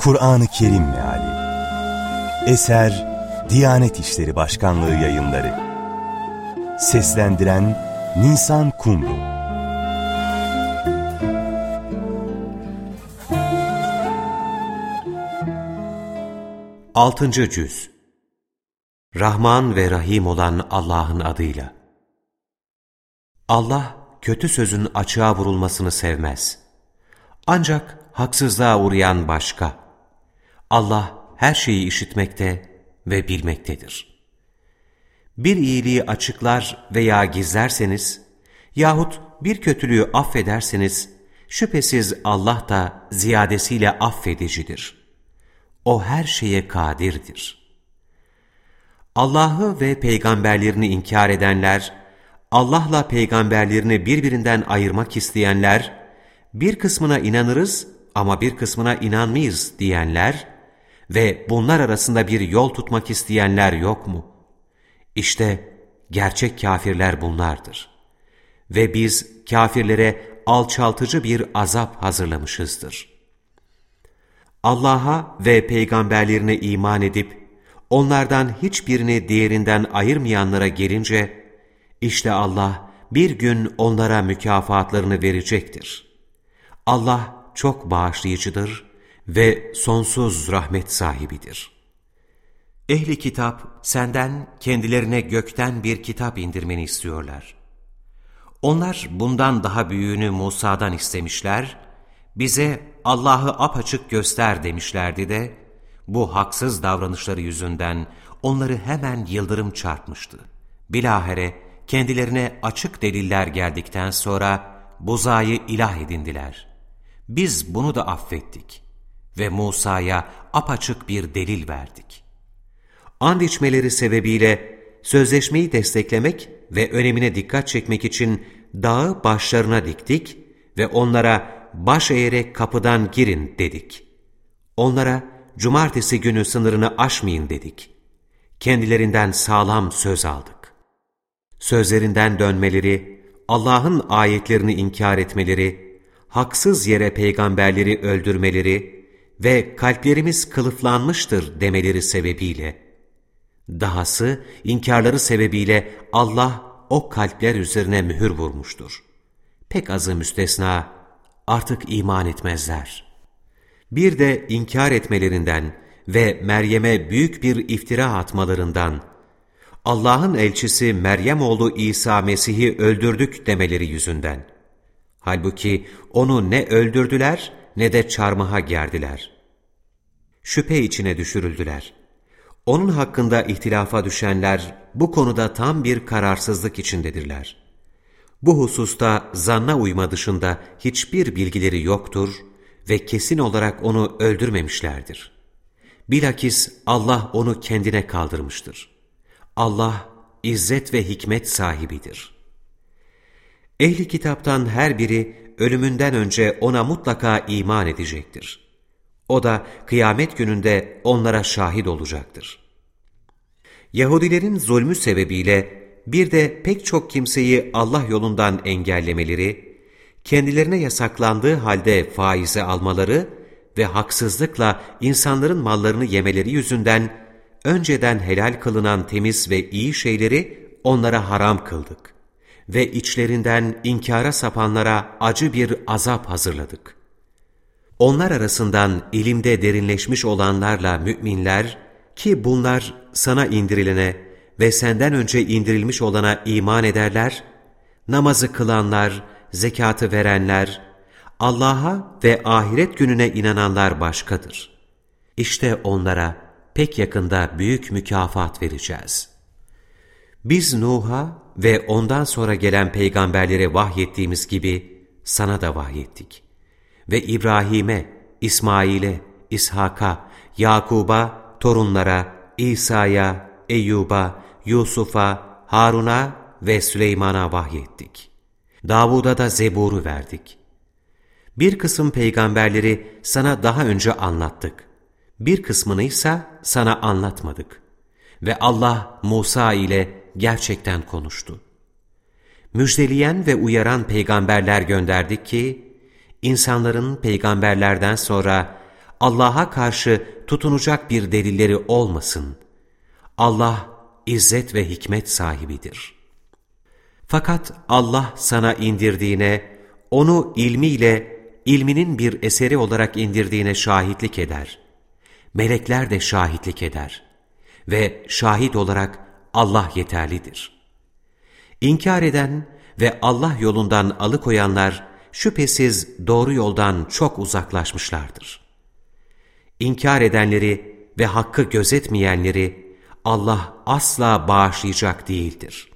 Kur'an-ı Kerim Meali. Eser Diyanet İşleri Başkanlığı Yayınları. Seslendiren Nisan Kumru. Altıncı Cüz. Rahman ve Rahim olan Allah'ın adıyla. Allah kötü sözün açığa vurulmasını sevmez. Ancak haksızlığa uğrayan başka. Allah her şeyi işitmekte ve bilmektedir. Bir iyiliği açıklar veya gizlerseniz yahut bir kötülüğü affederseniz şüphesiz Allah da ziyadesiyle affedicidir. O her şeye kadirdir. Allah'ı ve peygamberlerini inkar edenler, Allah'la peygamberlerini birbirinden ayırmak isteyenler, bir kısmına inanırız ama bir kısmına inanmayız diyenler ve bunlar arasında bir yol tutmak isteyenler yok mu? İşte gerçek kafirler bunlardır. Ve biz kafirlere alçaltıcı bir azap hazırlamışızdır. Allah'a ve peygamberlerine iman edip, onlardan hiçbirini diğerinden ayırmayanlara gelince, işte Allah bir gün onlara mükafatlarını verecektir. Allah çok bağışlayıcıdır ve sonsuz rahmet sahibidir. Ehli kitap senden kendilerine gökten bir kitap indirmeni istiyorlar. Onlar bundan daha büyüğünü Musa'dan istemişler, bize Allah'ı apaçık göster demişlerdi de, bu haksız davranışları yüzünden onları hemen yıldırım çarpmıştı. Bilahere kendilerine açık deliller geldikten sonra buzayı ilah edindiler. Biz bunu da affettik ve Musa'ya apaçık bir delil verdik. And içmeleri sebebiyle sözleşmeyi desteklemek ve önemine dikkat çekmek için dağı başlarına diktik ve onlara baş eğerek kapıdan girin dedik. Onlara cumartesi günü sınırını aşmayın dedik. Kendilerinden sağlam söz aldık. Sözlerinden dönmeleri, Allah'ın ayetlerini inkar etmeleri, haksız yere peygamberleri öldürmeleri ve kalplerimiz kılıflanmıştır demeleri sebebiyle, dahası inkarları sebebiyle Allah o kalpler üzerine mühür vurmuştur. Pek azı müstesna artık iman etmezler. Bir de inkar etmelerinden ve Meryem'e büyük bir iftira atmalarından, Allah'ın elçisi Meryem oğlu İsa Mesih'i öldürdük demeleri yüzünden. Halbuki onu ne öldürdüler ne de çarmıha gerdiler. Şüphe içine düşürüldüler. Onun hakkında ihtilafa düşenler bu konuda tam bir kararsızlık içindedirler. Bu hususta zanna uyma dışında hiçbir bilgileri yoktur ve kesin olarak onu öldürmemişlerdir. Bilakis Allah onu kendine kaldırmıştır. Allah izzet ve hikmet sahibidir.'' Ehli kitaptan her biri ölümünden önce ona mutlaka iman edecektir. O da kıyamet gününde onlara şahit olacaktır. Yahudilerin zulmü sebebiyle bir de pek çok kimseyi Allah yolundan engellemeleri, kendilerine yasaklandığı halde faize almaları ve haksızlıkla insanların mallarını yemeleri yüzünden önceden helal kılınan temiz ve iyi şeyleri onlara haram kıldık ve içlerinden inkara sapanlara acı bir azap hazırladık. Onlar arasından ilimde derinleşmiş olanlarla müminler ki bunlar sana indirilene ve senden önce indirilmiş olana iman ederler, namazı kılanlar, zekatı verenler, Allah'a ve ahiret gününe inananlar başkadır. İşte onlara pek yakında büyük mükafat vereceğiz.'' Biz Nuh'a ve ondan sonra gelen peygamberlere vahyettiğimiz gibi sana da vahyettik. Ve İbrahim'e, İsmail'e, İshak'a, Yakub'a, torunlara, İsa'ya, Eyyub'a, Yusuf'a, Harun'a ve Süleyman'a vahyettik. Davud'a da Zebur'u verdik. Bir kısım peygamberleri sana daha önce anlattık. Bir kısmını ise sana anlatmadık. Ve Allah Musa ile gerçekten konuştu. Müjdeleyen ve uyaran peygamberler gönderdik ki, insanların peygamberlerden sonra Allah'a karşı tutunacak bir delilleri olmasın. Allah izzet ve hikmet sahibidir. Fakat Allah sana indirdiğine, onu ilmiyle, ilminin bir eseri olarak indirdiğine şahitlik eder. Melekler de şahitlik eder. Ve şahit olarak Allah yeterlidir. İnkar eden ve Allah yolundan alıkoyanlar şüphesiz doğru yoldan çok uzaklaşmışlardır. İnkar edenleri ve hakkı gözetmeyenleri Allah asla bağışlayacak değildir.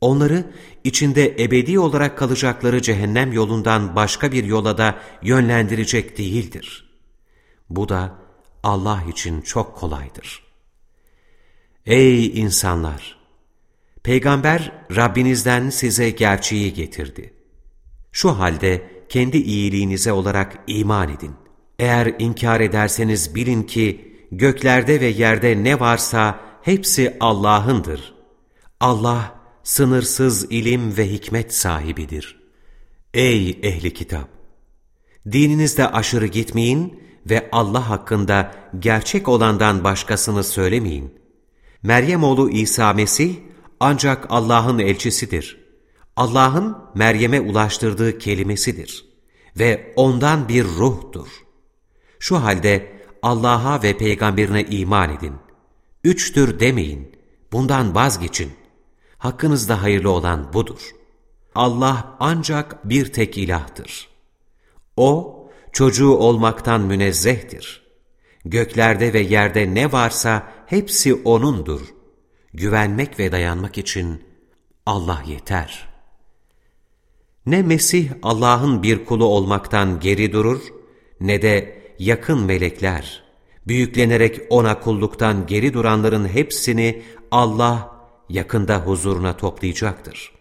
Onları içinde ebedi olarak kalacakları cehennem yolundan başka bir yola da yönlendirecek değildir. Bu da Allah için çok kolaydır. Ey insanlar! Peygamber Rabbinizden size gerçeği getirdi. Şu halde kendi iyiliğinize olarak iman edin. Eğer inkar ederseniz bilin ki göklerde ve yerde ne varsa hepsi Allah'ındır. Allah sınırsız ilim ve hikmet sahibidir. Ey ehli kitap! Dininizde aşırı gitmeyin ve Allah hakkında gerçek olandan başkasını söylemeyin. Meryem oğlu İsa Mesih ancak Allah'ın elçisidir. Allah'ın Meryem'e ulaştırdığı kelimesidir ve ondan bir ruhtur. Şu halde Allah'a ve peygamberine iman edin. Üçtür demeyin, bundan vazgeçin. Hakkınızda hayırlı olan budur. Allah ancak bir tek ilahtır. O, çocuğu olmaktan münezzehtir. Göklerde ve yerde ne varsa hepsi O'nundur. Güvenmek ve dayanmak için Allah yeter. Ne Mesih Allah'ın bir kulu olmaktan geri durur, ne de yakın melekler, büyüklenerek O'na kulluktan geri duranların hepsini Allah yakında huzuruna toplayacaktır.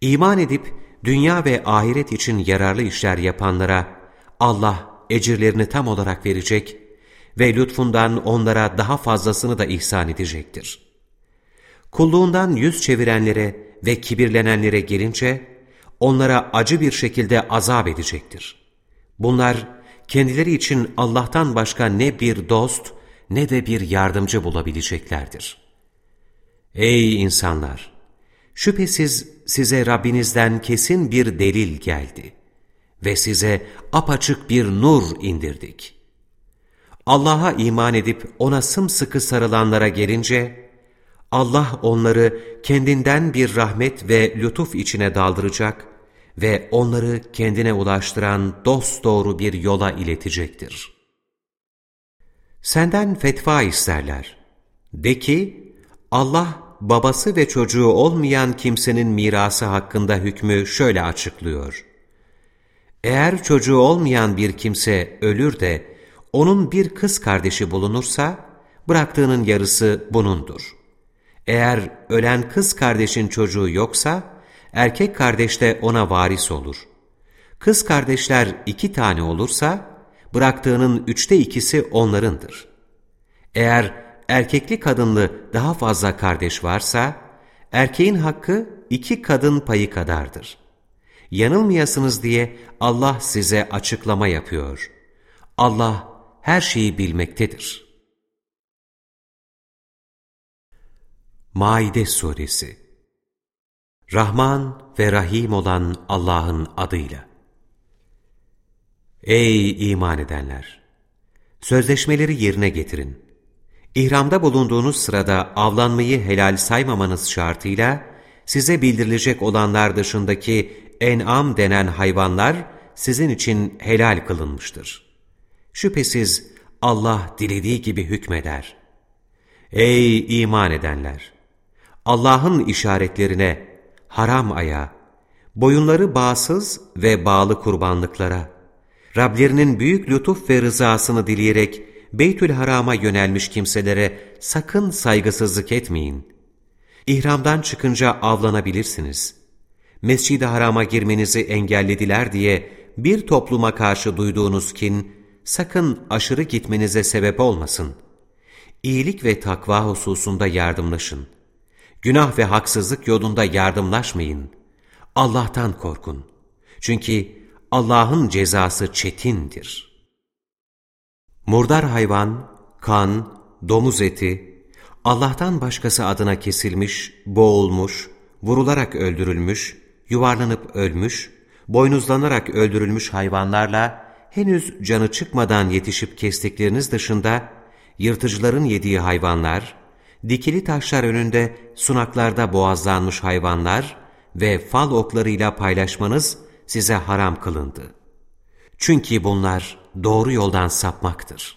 İman edip dünya ve ahiret için yararlı işler yapanlara Allah ecirlerini tam olarak verecek ve lütfundan onlara daha fazlasını da ihsan edecektir. Kulluğundan yüz çevirenlere ve kibirlenenlere gelince, onlara acı bir şekilde azap edecektir. Bunlar, kendileri için Allah'tan başka ne bir dost ne de bir yardımcı bulabileceklerdir. Ey insanlar! Şüphesiz size Rabbinizden kesin bir delil geldi ve size apaçık bir nur indirdik. Allah'a iman edip ona sımsıkı sarılanlara gelince, Allah onları kendinden bir rahmet ve lütuf içine daldıracak ve onları kendine ulaştıran dosdoğru bir yola iletecektir. Senden fetva isterler. De ki, Allah babası ve çocuğu olmayan kimsenin mirası hakkında hükmü şöyle açıklıyor. Eğer çocuğu olmayan bir kimse ölür de onun bir kız kardeşi bulunursa, bıraktığının yarısı bunundur. Eğer ölen kız kardeşin çocuğu yoksa, erkek kardeş de ona varis olur. Kız kardeşler iki tane olursa, bıraktığının üçte ikisi onlarındır. Eğer erkekli kadınlı daha fazla kardeş varsa, erkeğin hakkı iki kadın payı kadardır. Yanılmayasınız diye Allah size açıklama yapıyor. Allah her şeyi bilmektedir. Maide Suresi Rahman ve Rahim olan Allah'ın adıyla. Ey iman edenler! Sözleşmeleri yerine getirin. İhramda bulunduğunuz sırada avlanmayı helal saymamanız şartıyla, size bildirilecek olanlar dışındaki en'am denen hayvanlar sizin için helal kılınmıştır. Şüphesiz Allah dilediği gibi hükmeder. Ey iman edenler! Allah'ın işaretlerine, haram aya, boyunları bağsız ve bağlı kurbanlıklara, Rablerinin büyük lütuf ve rızasını dileyerek Beytül Haram'a yönelmiş kimselere sakın saygısızlık etmeyin. İhramdan çıkınca avlanabilirsiniz. Mescid-i Haram'a girmenizi engellediler diye bir topluma karşı duyduğunuz kin, sakın aşırı gitmenize sebep olmasın. İyilik ve takva hususunda yardımlaşın. Günah ve haksızlık yolunda yardımlaşmayın. Allah'tan korkun. Çünkü Allah'ın cezası çetindir.'' Murdar hayvan, kan, domuz eti, Allah'tan başkası adına kesilmiş, boğulmuş, vurularak öldürülmüş, yuvarlanıp ölmüş, boynuzlanarak öldürülmüş hayvanlarla henüz canı çıkmadan yetişip kestikleriniz dışında yırtıcıların yediği hayvanlar, dikili taşlar önünde sunaklarda boğazlanmış hayvanlar ve fal oklarıyla paylaşmanız size haram kılındı. Çünkü bunlar doğru yoldan sapmaktır.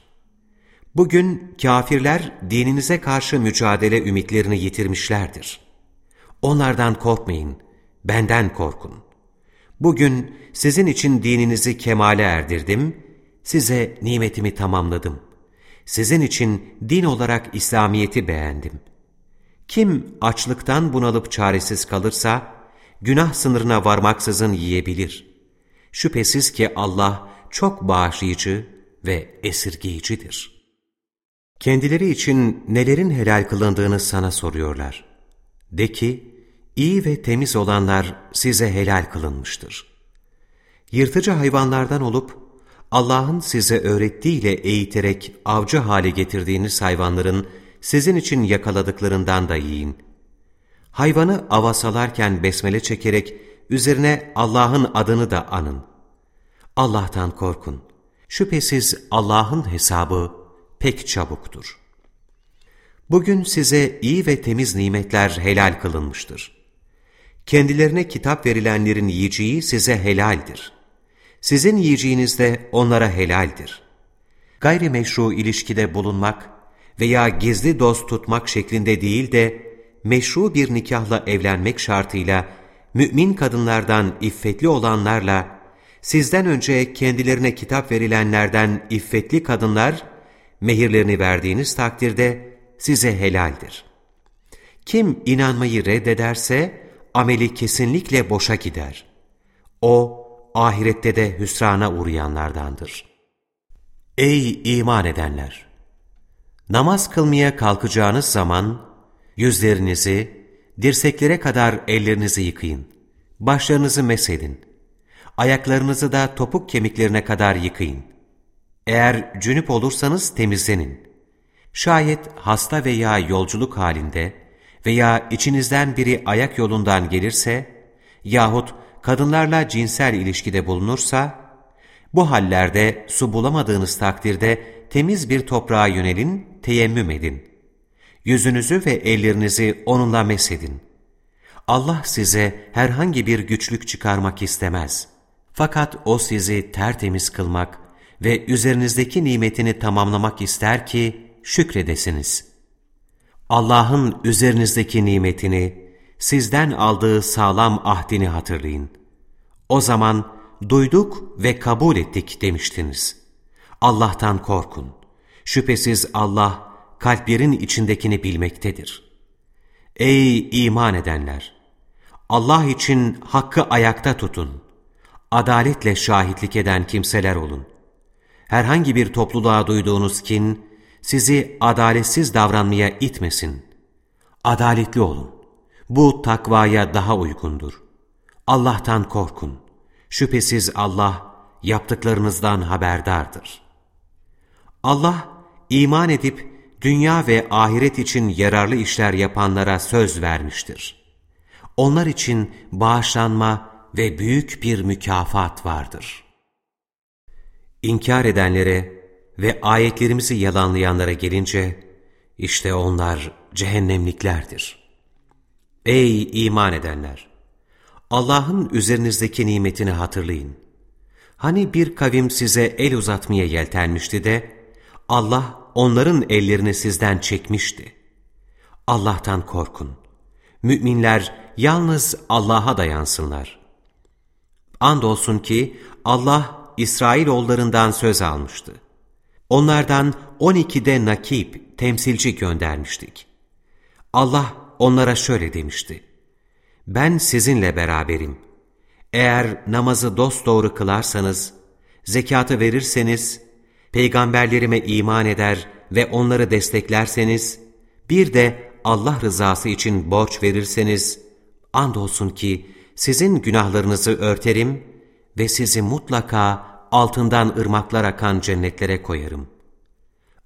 Bugün kafirler dininize karşı mücadele ümitlerini yitirmişlerdir. Onlardan korkmayın, benden korkun. Bugün sizin için dininizi kemale erdirdim, size nimetimi tamamladım. Sizin için din olarak İslamiyet'i beğendim. Kim açlıktan bunalıp çaresiz kalırsa, günah sınırına varmaksızın yiyebilir. Şüphesiz ki Allah çok bağışlayıcı ve esirgeyicidir. Kendileri için nelerin helal kılındığını sana soruyorlar. De ki, iyi ve temiz olanlar size helal kılınmıştır. Yırtıcı hayvanlardan olup, Allah'ın size öğrettiğiyle eğiterek avcı hale getirdiğiniz hayvanların sizin için yakaladıklarından da yiyin. Hayvanı avasalarken besmele çekerek üzerine Allah'ın adını da anın. Allah'tan korkun. Şüphesiz Allah'ın hesabı pek çabuktur. Bugün size iyi ve temiz nimetler helal kılınmıştır. Kendilerine kitap verilenlerin yiyeceği size helaldir. Sizin yiyeceğiniz de onlara helaldir. Gayrimeşru ilişkide bulunmak veya gizli dost tutmak şeklinde değil de meşru bir nikahla evlenmek şartıyla mümin kadınlardan iffetli olanlarla sizden önce kendilerine kitap verilenlerden iffetli kadınlar mehirlerini verdiğiniz takdirde size helaldir. Kim inanmayı reddederse ameli kesinlikle boşa gider. O ahirette de hüsrana uğrayanlardandır. Ey iman edenler! Namaz kılmaya kalkacağınız zaman yüzlerinizi, dirseklere kadar ellerinizi yıkayın. Başlarınızı mesedin. Ayaklarınızı da topuk kemiklerine kadar yıkayın. Eğer cünüp olursanız temizlenin. Şayet hasta veya yolculuk halinde veya içinizden biri ayak yolundan gelirse yahut kadınlarla cinsel ilişkide bulunursa, bu hallerde su bulamadığınız takdirde temiz bir toprağa yönelin, teyemmüm edin. Yüzünüzü ve ellerinizi onunla mesedin. Allah size herhangi bir güçlük çıkarmak istemez. Fakat O sizi tertemiz kılmak ve üzerinizdeki nimetini tamamlamak ister ki şükredesiniz. Allah'ın üzerinizdeki nimetini, sizden aldığı sağlam ahdini hatırlayın. O zaman duyduk ve kabul ettik demiştiniz. Allah'tan korkun. Şüphesiz Allah kalplerin içindekini bilmektedir. Ey iman edenler! Allah için hakkı ayakta tutun. Adaletle şahitlik eden kimseler olun. Herhangi bir topluluğa duyduğunuz kin, sizi adaletsiz davranmaya itmesin. Adaletli olun. Bu takvaya daha uygundur. Allah'tan korkun. Şüphesiz Allah yaptıklarınızdan haberdardır. Allah iman edip dünya ve ahiret için yararlı işler yapanlara söz vermiştir. Onlar için bağışlanma ve büyük bir mükafat vardır. İnkar edenlere ve ayetlerimizi yalanlayanlara gelince, işte onlar cehennemliklerdir. Ey iman edenler! Allah'ın üzerinizdeki nimetini hatırlayın. Hani bir kavim size el uzatmaya yeltenmişti de, Allah onların ellerini sizden çekmişti. Allah'tan korkun. Müminler yalnız Allah'a dayansınlar. Andolsun ki Allah İsrailoğullarından söz almıştı. Onlardan on ikide nakip, temsilci göndermiştik. Allah onlara şöyle demişti. Ben sizinle beraberim. Eğer namazı dosdoğru kılarsanız, zekatı verirseniz, peygamberlerime iman eder ve onları desteklerseniz, bir de Allah rızası için borç verirseniz, andolsun ki sizin günahlarınızı örterim ve sizi mutlaka altından ırmaklar akan cennetlere koyarım.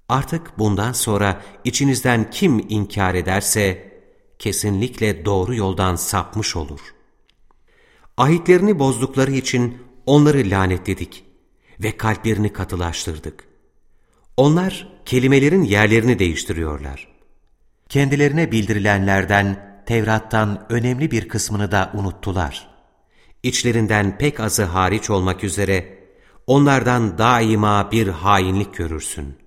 Artık bundan sonra içinizden kim inkar ederse kesinlikle doğru yoldan sapmış olur. Ahitlerini bozdukları için onları lanetledik ve kalplerini katılaştırdık. Onlar kelimelerin yerlerini değiştiriyorlar. Kendilerine bildirilenlerden, Tevrat'tan önemli bir kısmını da unuttular. İçlerinden pek azı hariç olmak üzere onlardan daima bir hainlik görürsün.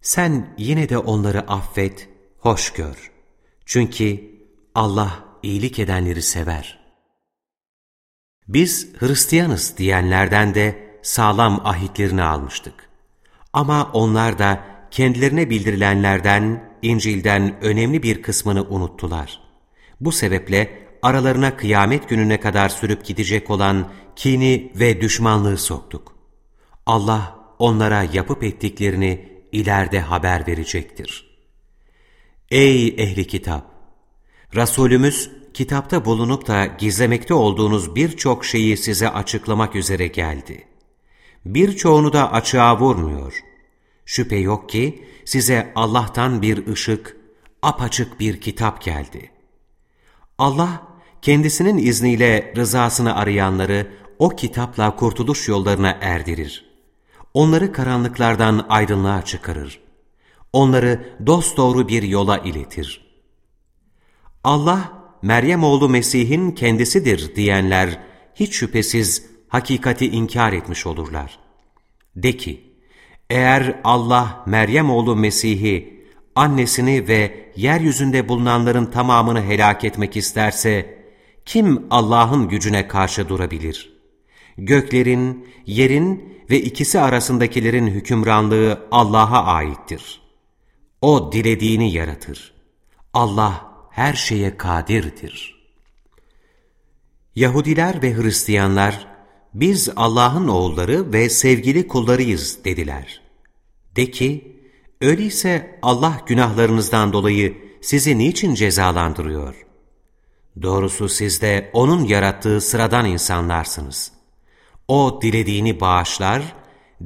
Sen yine de onları affet, hoş gör. Çünkü Allah iyilik edenleri sever. Biz Hristiyanız diyenlerden de sağlam ahitlerini almıştık. Ama onlar da kendilerine bildirilenlerden, İncil'den önemli bir kısmını unuttular. Bu sebeple aralarına kıyamet gününe kadar sürüp gidecek olan kini ve düşmanlığı soktuk. Allah onlara yapıp ettiklerini ileride haber verecektir. Ey ehli kitap! Resulümüz kitapta bulunup da gizlemekte olduğunuz birçok şeyi size açıklamak üzere geldi. Birçoğunu da açığa vurmuyor. Şüphe yok ki size Allah'tan bir ışık, apaçık bir kitap geldi. Allah, kendisinin izniyle rızasını arayanları o kitapla kurtuluş yollarına erdirir. Onları karanlıklardan aydınlığa çıkarır. Onları dosdoğru bir yola iletir. Allah, Meryem oğlu Mesih'in kendisidir diyenler hiç şüphesiz hakikati inkar etmiş olurlar. De ki, eğer Allah Meryem oğlu Mesih'i, annesini ve yeryüzünde bulunanların tamamını helak etmek isterse, kim Allah'ın gücüne karşı durabilir? Göklerin, yerin ve ikisi arasındakilerin hükümranlığı Allah'a aittir. O dilediğini yaratır. Allah her şeye kadirdir. Yahudiler ve Hristiyanlar, biz Allah'ın oğulları ve sevgili kullarıyız dediler. De ki, öyleyse Allah günahlarınızdan dolayı sizi niçin cezalandırıyor? Doğrusu siz de O'nun yarattığı sıradan insanlarsınız. O dilediğini bağışlar,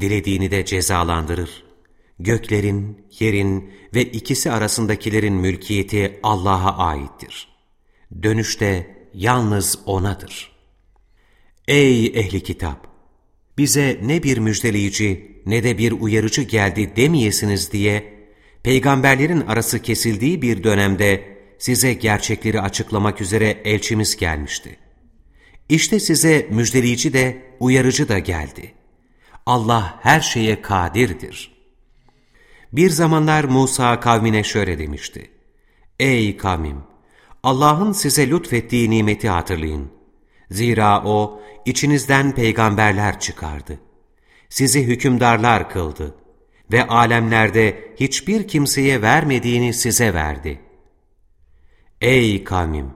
dilediğini de cezalandırır. Göklerin, yerin ve ikisi arasındakilerin mülkiyeti Allah'a aittir. Dönüşte yalnız O'nadır. Ey ehli kitap! Bize ne bir müjdeleyici ne de bir uyarıcı geldi demeyesiniz diye, peygamberlerin arası kesildiği bir dönemde size gerçekleri açıklamak üzere elçimiz gelmişti. İşte size müjdeleyici de uyarıcı da geldi. Allah her şeye kadirdir. Bir zamanlar Musa kavmine şöyle demişti. Ey kavmim! Allah'ın size lütfettiği nimeti hatırlayın. Zira O, içinizden peygamberler çıkardı. Sizi hükümdarlar kıldı ve alemlerde hiçbir kimseye vermediğini size verdi. Ey kavmim!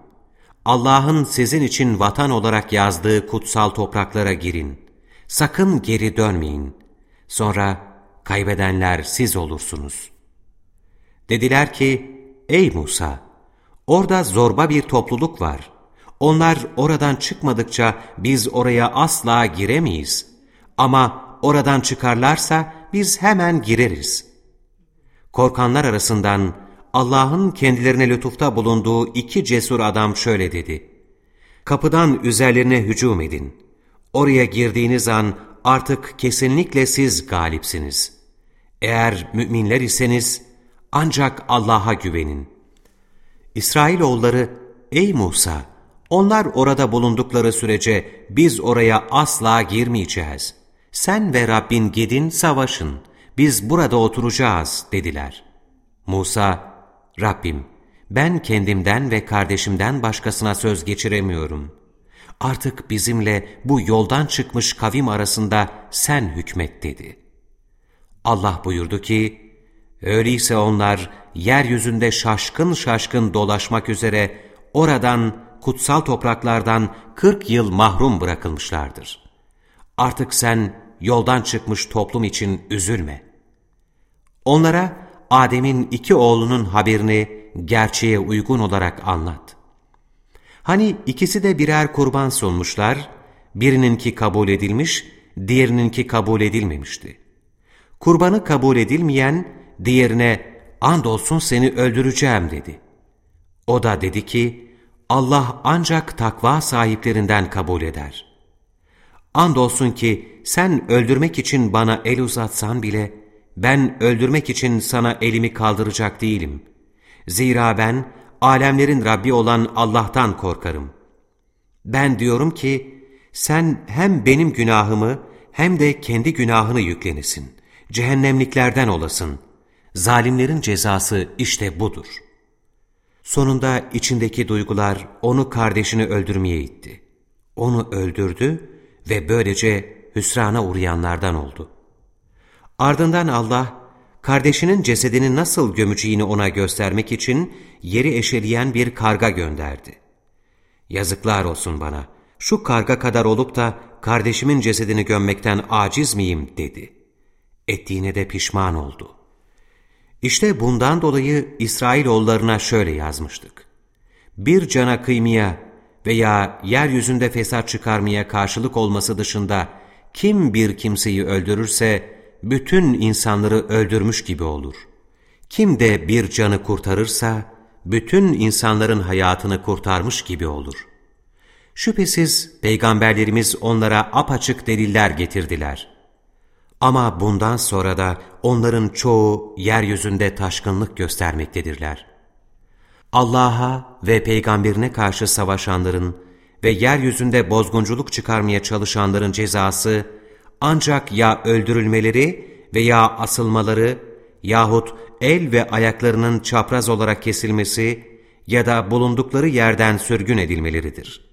Allah'ın sizin için vatan olarak yazdığı kutsal topraklara girin. Sakın geri dönmeyin. Sonra kaybedenler siz olursunuz. Dediler ki, ey Musa, orada zorba bir topluluk var. Onlar oradan çıkmadıkça biz oraya asla giremeyiz. Ama oradan çıkarlarsa biz hemen gireriz. Korkanlar arasından Allah'ın kendilerine lütufta bulunduğu iki cesur adam şöyle dedi. Kapıdan üzerlerine hücum edin. Oraya girdiğiniz an artık kesinlikle siz galipsiniz. Eğer müminler iseniz ancak Allah'a güvenin. İsrailoğulları, ey Musa, onlar orada bulundukları sürece biz oraya asla girmeyeceğiz. Sen ve Rabbin gidin savaşın, biz burada oturacağız dediler. Musa, Rabbim, ben kendimden ve kardeşimden başkasına söz geçiremiyorum. Artık bizimle bu yoldan çıkmış kavim arasında sen hükmet dedi. Allah buyurdu ki, öyleyse onlar yeryüzünde şaşkın şaşkın dolaşmak üzere oradan kutsal topraklardan kırk yıl mahrum bırakılmışlardır. Artık sen yoldan çıkmış toplum için üzülme. Onlara Adem'in iki oğlunun haberini gerçeğe uygun olarak anlat. Hani ikisi de birer kurban sunmuşlar, birininki kabul edilmiş, diğerininki kabul edilmemişti. Kurbanı kabul edilmeyen, diğerine andolsun seni öldüreceğim dedi. O da dedi ki, Allah ancak takva sahiplerinden kabul eder. Andolsun ki sen öldürmek için bana el uzatsan bile, ben öldürmek için sana elimi kaldıracak değilim. Zira ben, alemlerin Rabbi olan Allah'tan korkarım. Ben diyorum ki, sen hem benim günahımı hem de kendi günahını yüklenesin. Cehennemliklerden olasın. Zalimlerin cezası işte budur. Sonunda içindeki duygular onu kardeşini öldürmeye itti. Onu öldürdü ve böylece hüsrana uğrayanlardan oldu. Ardından Allah, kardeşinin cesedini nasıl gömeceğini ona göstermek için yeri eşeleyen bir karga gönderdi. Yazıklar olsun bana, şu karga kadar olup da kardeşimin cesedini gömmekten aciz miyim dedi. Ettiğine de pişman oldu. İşte bundan dolayı İsrailoğullarına şöyle yazmıştık. Bir cana kıymaya veya yeryüzünde fesat çıkarmaya karşılık olması dışında kim bir kimseyi öldürürse bütün insanları öldürmüş gibi olur. Kim de bir canı kurtarırsa bütün insanların hayatını kurtarmış gibi olur. Şüphesiz peygamberlerimiz onlara apaçık deliller getirdiler. Ama bundan sonra da onların çoğu yeryüzünde taşkınlık göstermektedirler. Allah'a ve peygamberine karşı savaşanların ve yeryüzünde bozgunculuk çıkarmaya çalışanların cezası ancak ya öldürülmeleri veya asılmaları yahut el ve ayaklarının çapraz olarak kesilmesi ya da bulundukları yerden sürgün edilmeleridir.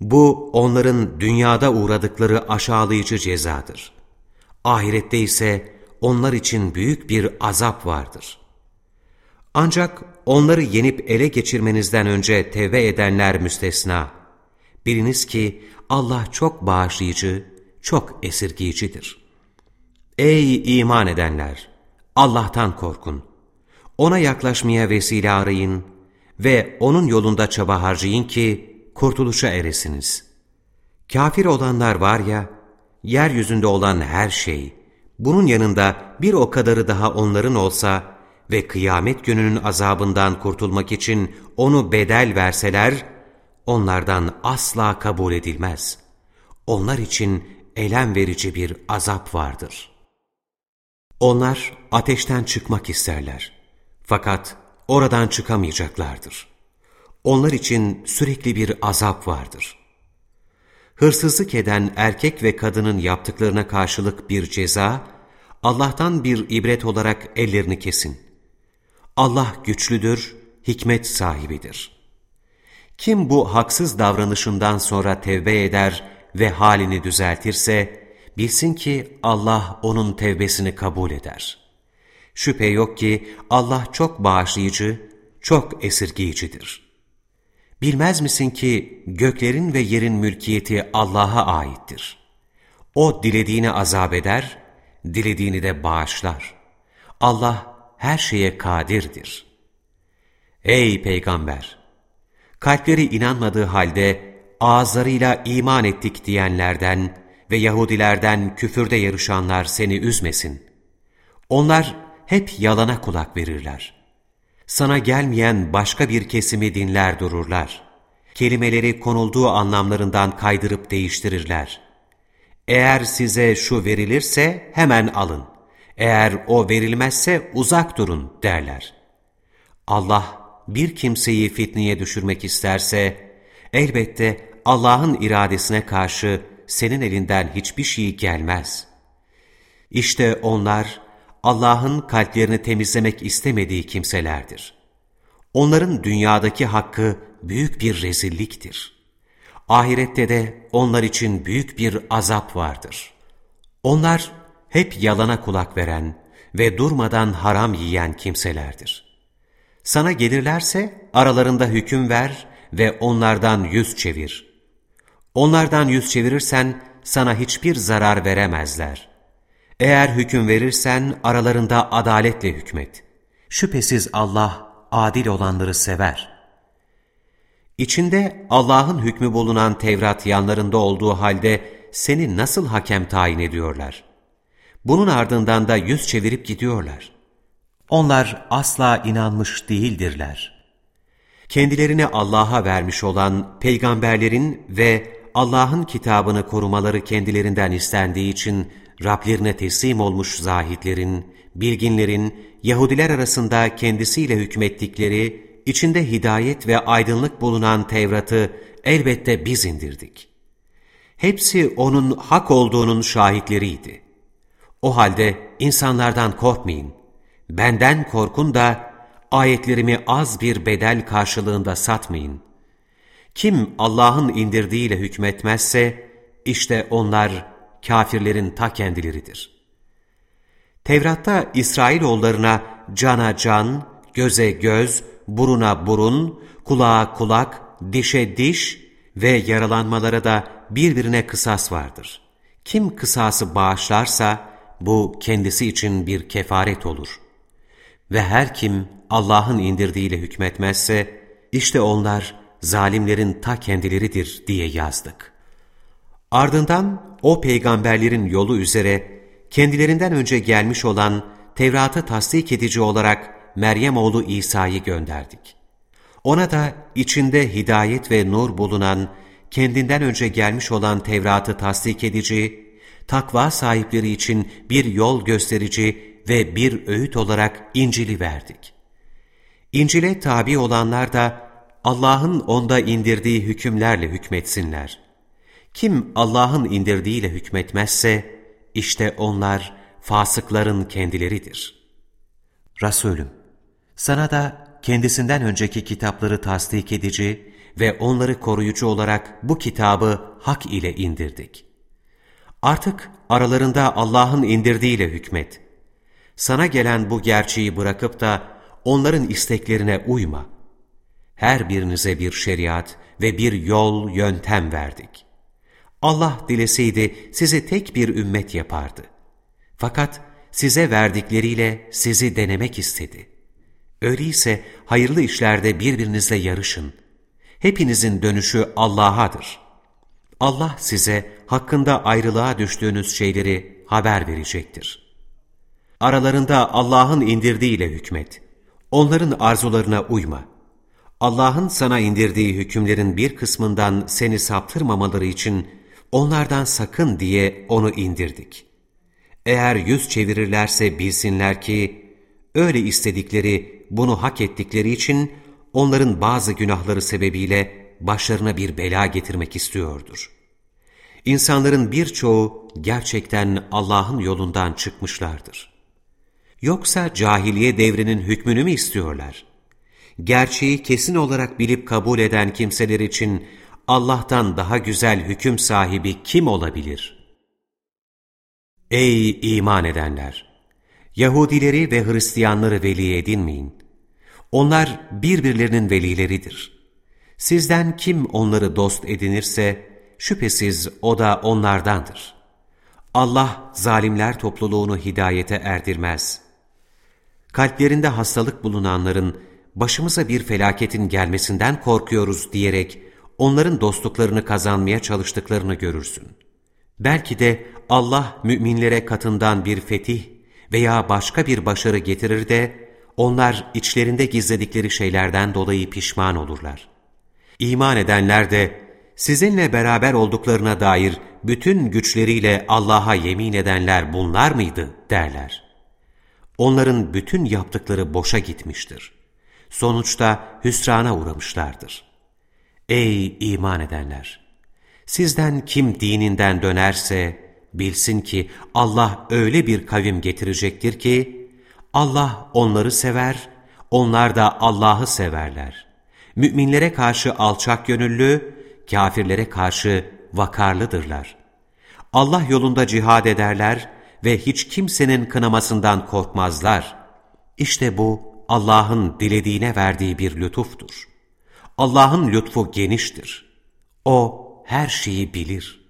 Bu onların dünyada uğradıkları aşağılayıcı cezadır. Ahirette ise onlar için büyük bir azap vardır. Ancak onları yenip ele geçirmenizden önce tevbe edenler müstesna. Biliniz ki Allah çok bağışlayıcı, çok esirgiyicidir. Ey iman edenler! Allah'tan korkun. Ona yaklaşmaya vesile arayın ve O'nun yolunda çaba harcayın ki kurtuluşa eresiniz. Kafir olanlar var ya, yeryüzünde olan her şey, bunun yanında bir o kadarı daha onların olsa ve kıyamet gününün azabından kurtulmak için onu bedel verseler, onlardan asla kabul edilmez. Onlar için elem verici bir azap vardır. Onlar ateşten çıkmak isterler. Fakat oradan çıkamayacaklardır. Onlar için sürekli bir azap vardır. Hırsızlık eden erkek ve kadının yaptıklarına karşılık bir ceza, Allah'tan bir ibret olarak ellerini kesin. Allah güçlüdür, hikmet sahibidir. Kim bu haksız davranışından sonra tevbe eder ve halini düzeltirse, bilsin ki Allah onun tevbesini kabul eder. Şüphe yok ki Allah çok bağışlayıcı, çok esirgiyicidir. Bilmez misin ki göklerin ve yerin mülkiyeti Allah'a aittir. O dilediğini azap eder, dilediğini de bağışlar. Allah her şeye kadirdir. Ey Peygamber! Kalpleri inanmadığı halde ağızlarıyla iman ettik diyenlerden ve Yahudilerden küfürde yarışanlar seni üzmesin. Onlar hep yalana kulak verirler. Sana gelmeyen başka bir kesimi dinler dururlar. Kelimeleri konulduğu anlamlarından kaydırıp değiştirirler. Eğer size şu verilirse hemen alın. Eğer o verilmezse uzak durun derler. Allah bir kimseyi fitneye düşürmek isterse, elbette Allah'ın iradesine karşı senin elinden hiçbir şey gelmez. İşte onlar Allah'ın kalplerini temizlemek istemediği kimselerdir. Onların dünyadaki hakkı büyük bir rezilliktir. Ahirette de onlar için büyük bir azap vardır. Onlar hep yalana kulak veren ve durmadan haram yiyen kimselerdir. Sana gelirlerse aralarında hüküm ver ve onlardan yüz çevir. Onlardan yüz çevirirsen sana hiçbir zarar veremezler. Eğer hüküm verirsen aralarında adaletle hükmet. Şüphesiz Allah adil olanları sever. İçinde Allah'ın hükmü bulunan Tevrat yanlarında olduğu halde seni nasıl hakem tayin ediyorlar? Bunun ardından da yüz çevirip gidiyorlar. Onlar asla inanmış değildirler. Kendilerini Allah'a vermiş olan peygamberlerin ve Allah'ın kitabını korumaları kendilerinden istendiği için Rablerine teslim olmuş zahitlerin, bilginlerin, Yahudiler arasında kendisiyle hükmettikleri, içinde hidayet ve aydınlık bulunan Tevrat'ı elbette biz indirdik. Hepsi onun hak olduğunun şahitleriydi. O halde insanlardan korkmayın, benden korkun da ayetlerimi az bir bedel karşılığında satmayın. Kim Allah'ın indirdiğiyle hükmetmezse, işte onlar kafirlerin ta kendileridir. Tevrat'ta İsrailoğullarına cana can, göze göz, buruna burun, kulağa kulak, dişe diş ve yaralanmalara da birbirine kısas vardır. Kim kısası bağışlarsa bu kendisi için bir kefaret olur. Ve her kim Allah'ın indirdiğiyle hükmetmezse işte onlar zalimlerin ta kendileridir diye yazdık. Ardından o peygamberlerin yolu üzere kendilerinden önce gelmiş olan Tevrat'ı tasdik edici olarak Meryem oğlu İsa'yı gönderdik. Ona da içinde hidayet ve nur bulunan, kendinden önce gelmiş olan Tevrat'ı tasdik edici, takva sahipleri için bir yol gösterici ve bir öğüt olarak İncil'i verdik. İncil'e tabi olanlar da Allah'ın onda indirdiği hükümlerle hükmetsinler. Kim Allah'ın indirdiğiyle hükmetmezse, işte onlar fasıkların kendileridir. Resulüm, sana da kendisinden önceki kitapları tasdik edici ve onları koruyucu olarak bu kitabı hak ile indirdik. Artık aralarında Allah'ın indirdiğiyle hükmet. Sana gelen bu gerçeği bırakıp da onların isteklerine uyma. Her birinize bir şeriat ve bir yol, yöntem verdik. Allah dileseydi sizi tek bir ümmet yapardı. Fakat size verdikleriyle sizi denemek istedi. Öyleyse hayırlı işlerde birbirinizle yarışın. Hepinizin dönüşü Allah'adır. Allah size hakkında ayrılığa düştüğünüz şeyleri haber verecektir. Aralarında Allah'ın indirdiğiyle hükmet. Onların arzularına uyma. Allah'ın sana indirdiği hükümlerin bir kısmından seni saptırmamaları için onlardan sakın diye onu indirdik. Eğer yüz çevirirlerse bilsinler ki, öyle istedikleri, bunu hak ettikleri için onların bazı günahları sebebiyle başlarına bir bela getirmek istiyordur. İnsanların birçoğu gerçekten Allah'ın yolundan çıkmışlardır. Yoksa cahiliye devrinin hükmünü mü istiyorlar? Gerçeği kesin olarak bilip kabul eden kimseler için Allah'tan daha güzel hüküm sahibi kim olabilir? Ey iman edenler! Yahudileri ve Hristiyanları veli edinmeyin. Onlar birbirlerinin velileridir. Sizden kim onları dost edinirse, şüphesiz o da onlardandır. Allah zalimler topluluğunu hidayete erdirmez. Kalplerinde hastalık bulunanların, başımıza bir felaketin gelmesinden korkuyoruz diyerek, onların dostluklarını kazanmaya çalıştıklarını görürsün. Belki de Allah müminlere katından bir fetih veya başka bir başarı getirir de onlar içlerinde gizledikleri şeylerden dolayı pişman olurlar. İman edenler de sizinle beraber olduklarına dair bütün güçleriyle Allah'a yemin edenler bunlar mıydı derler. Onların bütün yaptıkları boşa gitmiştir. Sonuçta hüsrana uğramışlardır. Ey iman edenler! Sizden kim dininden dönerse bilsin ki Allah öyle bir kavim getirecektir ki Allah onları sever, onlar da Allah'ı severler. Müminlere karşı alçak gönüllü, kafirlere karşı vakarlıdırlar. Allah yolunda cihad ederler ve hiç kimsenin kınamasından korkmazlar. İşte bu Allah'ın dilediğine verdiği bir lütuftur. Allah'ın lütfu geniştir. O her şeyi bilir.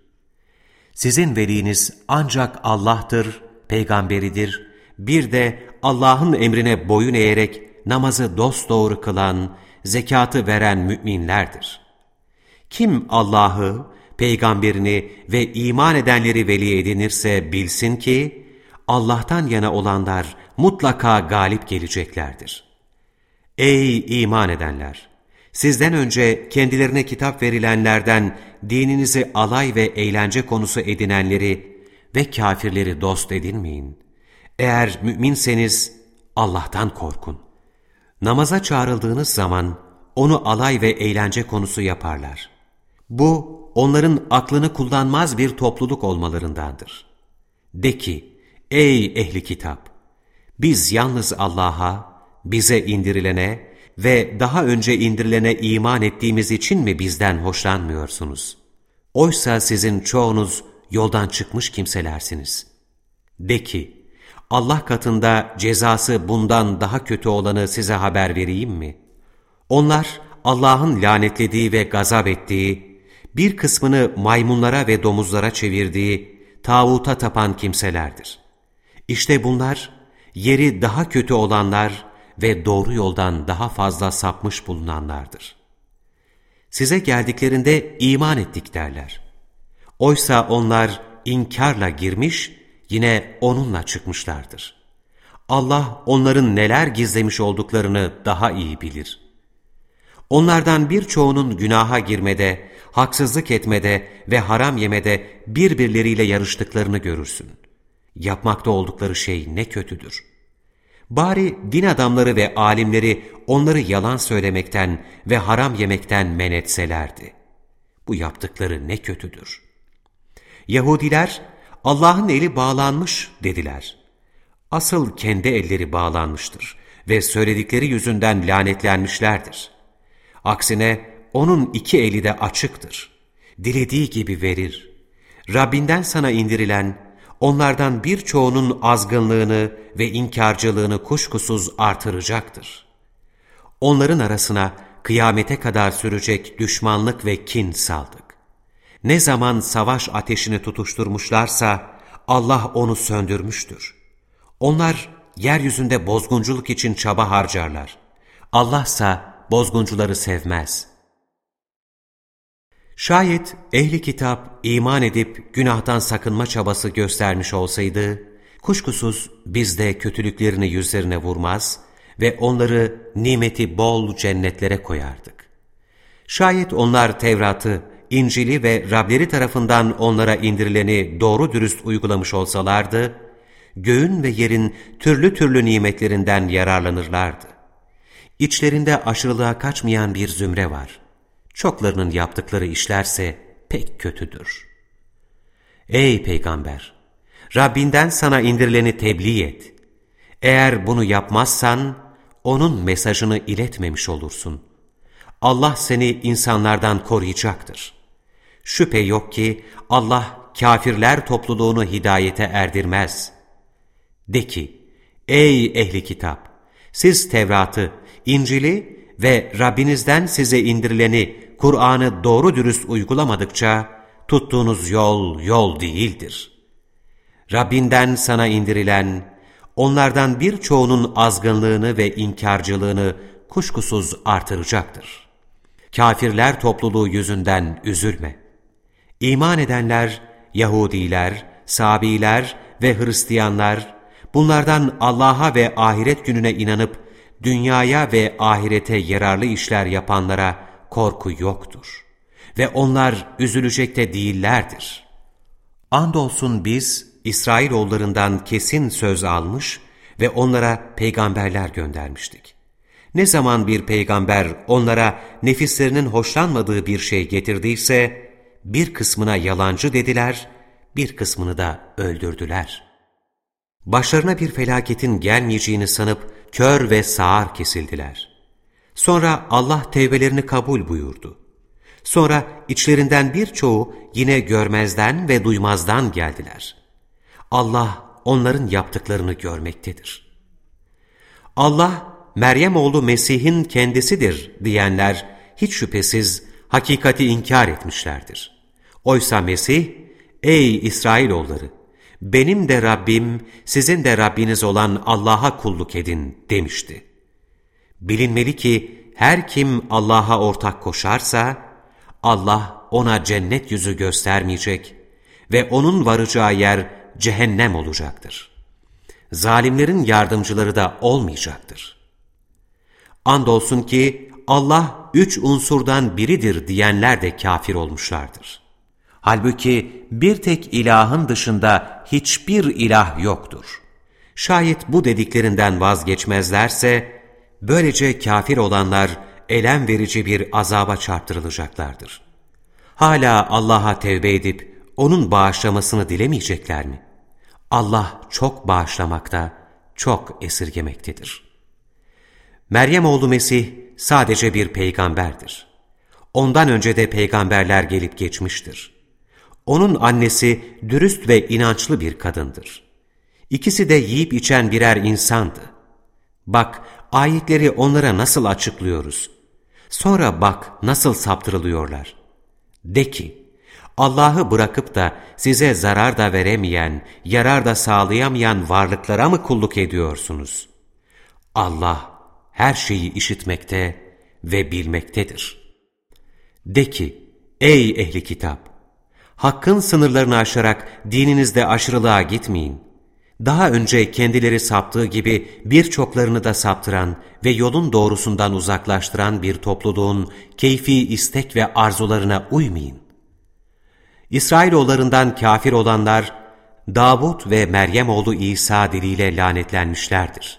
Sizin veliniz ancak Allah'tır, peygamberidir, bir de Allah'ın emrine boyun eğerek namazı dosdoğru kılan, zekatı veren müminlerdir. Kim Allah'ı, peygamberini ve iman edenleri veli edinirse bilsin ki, Allah'tan yana olanlar mutlaka galip geleceklerdir. Ey iman edenler! Sizden önce kendilerine kitap verilenlerden dininizi alay ve eğlence konusu edinenleri ve kafirleri dost edinmeyin. Eğer müminseniz Allah'tan korkun. Namaza çağrıldığınız zaman onu alay ve eğlence konusu yaparlar. Bu onların aklını kullanmaz bir topluluk olmalarındandır. De ki, ey ehli kitap! Biz yalnız Allah'a, bize indirilene ve daha önce indirilene iman ettiğimiz için mi bizden hoşlanmıyorsunuz? Oysa sizin çoğunuz yoldan çıkmış kimselersiniz. De ki, Allah katında cezası bundan daha kötü olanı size haber vereyim mi? Onlar Allah'ın lanetlediği ve gazap ettiği, bir kısmını maymunlara ve domuzlara çevirdiği, tağuta tapan kimselerdir. İşte bunlar, yeri daha kötü olanlar ve doğru yoldan daha fazla sapmış bulunanlardır. Size geldiklerinde iman ettik derler. Oysa onlar inkarla girmiş, yine onunla çıkmışlardır. Allah onların neler gizlemiş olduklarını daha iyi bilir. Onlardan birçoğunun günaha girmede, haksızlık etmede ve haram yemede birbirleriyle yarıştıklarını görürsün. Yapmakta oldukları şey ne kötüdür. Bari din adamları ve alimleri onları yalan söylemekten ve haram yemekten men etselerdi. Bu yaptıkları ne kötüdür. Yahudiler, Allah'ın eli bağlanmış dediler. Asıl kendi elleri bağlanmıştır ve söyledikleri yüzünden lanetlenmişlerdir. Aksine onun iki eli de açıktır. Dilediği gibi verir. Rabbinden sana indirilen, onlardan birçoğunun azgınlığını ve inkarcılığını kuşkusuz artıracaktır. Onların arasına kıyamete kadar sürecek düşmanlık ve kin saldık. Ne zaman savaş ateşini tutuşturmuşlarsa Allah onu söndürmüştür. Onlar yeryüzünde bozgunculuk için çaba harcarlar. Allah ise bozguncuları sevmez. Şayet ehli kitap iman edip günahtan sakınma çabası göstermiş olsaydı, kuşkusuz biz de kötülüklerini yüzlerine vurmaz ve onları nimeti bol cennetlere koyardık. Şayet onlar Tevrat'ı, İncil'i ve Rableri tarafından onlara indirileni doğru dürüst uygulamış olsalardı, göğün ve yerin türlü türlü nimetlerinden yararlanırlardı. İçlerinde aşırılığa kaçmayan bir zümre var. Çoklarının yaptıkları işlerse pek kötüdür. Ey Peygamber! Rabbinden sana indirileni tebliğ et. Eğer bunu yapmazsan, onun mesajını iletmemiş olursun. Allah seni insanlardan koruyacaktır. Şüphe yok ki Allah kafirler topluluğunu hidayete erdirmez. De ki, ey ehli kitap! Siz Tevrat'ı, İncil'i ve Rabbinizden size indirileni, Kur'an'ı doğru dürüst uygulamadıkça, tuttuğunuz yol, yol değildir. Rabbinden sana indirilen, onlardan birçoğunun azgınlığını ve inkarcılığını kuşkusuz artıracaktır. Kafirler topluluğu yüzünden üzülme. İman edenler, Yahudiler, Sabiler ve Hristiyanlar, bunlardan Allah'a ve ahiret gününe inanıp, dünyaya ve ahirete yararlı işler yapanlara korku yoktur. Ve onlar üzülecek de değillerdir. Andolsun biz, İsrailoğullarından kesin söz almış ve onlara peygamberler göndermiştik. Ne zaman bir peygamber onlara nefislerinin hoşlanmadığı bir şey getirdiyse, bir kısmına yalancı dediler, bir kısmını da öldürdüler. Başlarına bir felaketin gelmeyeceğini sanıp kör ve sağır kesildiler. Sonra Allah tevbelerini kabul buyurdu. Sonra içlerinden birçoğu yine görmezden ve duymazdan geldiler. Allah onların yaptıklarını görmektedir. Allah, Meryem oğlu Mesih'in kendisidir diyenler hiç şüphesiz hakikati inkar etmişlerdir. Oysa Mesih, ey İsrailoğulları, benim de Rabbim, sizin de Rabbiniz olan Allah'a kulluk edin demişti. Bilinmeli ki her kim Allah'a ortak koşarsa, Allah ona cennet yüzü göstermeyecek ve onun varacağı yer cehennem olacaktır. zalimlerin yardımcıları da olmayacaktır. Andolsun ki Allah üç unsurdan biridir diyenler de kafir olmuşlardır. Halbuki bir tek ilahın dışında hiçbir ilah yoktur. Şayet bu dediklerinden vazgeçmezlerse, böylece kafir olanlar elem verici bir azaba çarptırılacaklardır. Hala Allah'a tevbe edip O'nun bağışlamasını dilemeyecekler mi? Allah çok bağışlamakta, çok esirgemektedir. Meryem oğlu Mesih sadece bir peygamberdir. Ondan önce de peygamberler gelip geçmiştir. Onun annesi dürüst ve inançlı bir kadındır. İkisi de yiyip içen birer insandı. Bak ayetleri onlara nasıl açıklıyoruz. Sonra bak nasıl saptırılıyorlar. De ki, Allah'ı bırakıp da size zarar da veremeyen, yarar da sağlayamayan varlıklara mı kulluk ediyorsunuz? Allah her şeyi işitmekte ve bilmektedir. De ki, ey ehli kitap! Hakkın sınırlarını aşarak dininizde aşırılığa gitmeyin. Daha önce kendileri saptığı gibi birçoklarını da saptıran ve yolun doğrusundan uzaklaştıran bir topluluğun keyfi istek ve arzularına uymayın. İsrailoğullarından kafir olanlar, Davut ve Meryem oğlu İsa diliyle lanetlenmişlerdir.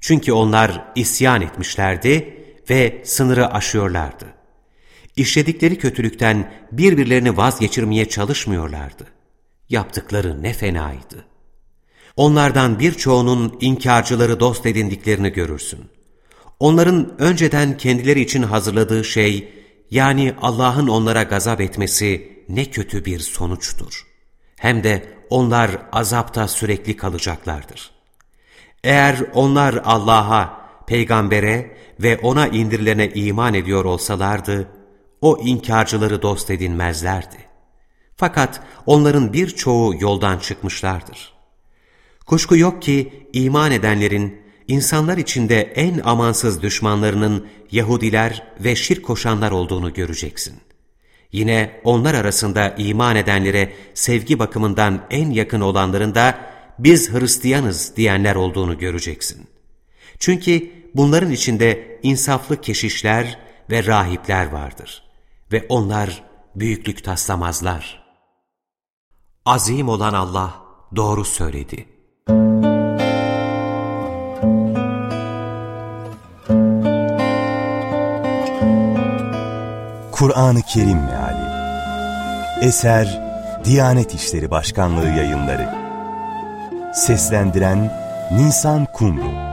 Çünkü onlar isyan etmişlerdi ve sınırı aşıyorlardı. İşledikleri kötülükten birbirlerini vazgeçirmeye çalışmıyorlardı. Yaptıkları ne fenaydı. Onlardan birçoğunun inkarcıları dost edindiklerini görürsün. Onların önceden kendileri için hazırladığı şey, yani Allah'ın onlara gazap etmesi ne kötü bir sonuçtur. Hem de onlar azapta sürekli kalacaklardır. Eğer onlar Allah'a, peygambere ve ona indirilene iman ediyor olsalardı, o inkarcıları dost edinmezlerdi. Fakat onların birçoğu yoldan çıkmışlardır. Kuşku yok ki iman edenlerin, insanlar içinde en amansız düşmanlarının Yahudiler ve şirk koşanlar olduğunu göreceksin. Yine onlar arasında iman edenlere sevgi bakımından en yakın olanların da biz Hristiyanız diyenler olduğunu göreceksin. Çünkü bunların içinde insaflı keşişler ve rahipler vardır ve onlar büyüklük taslamazlar. Azim olan Allah doğru söyledi. Kur'an-ı Kerim Meali Eser Diyanet İşleri Başkanlığı Yayınları Seslendiren Nisan Kumru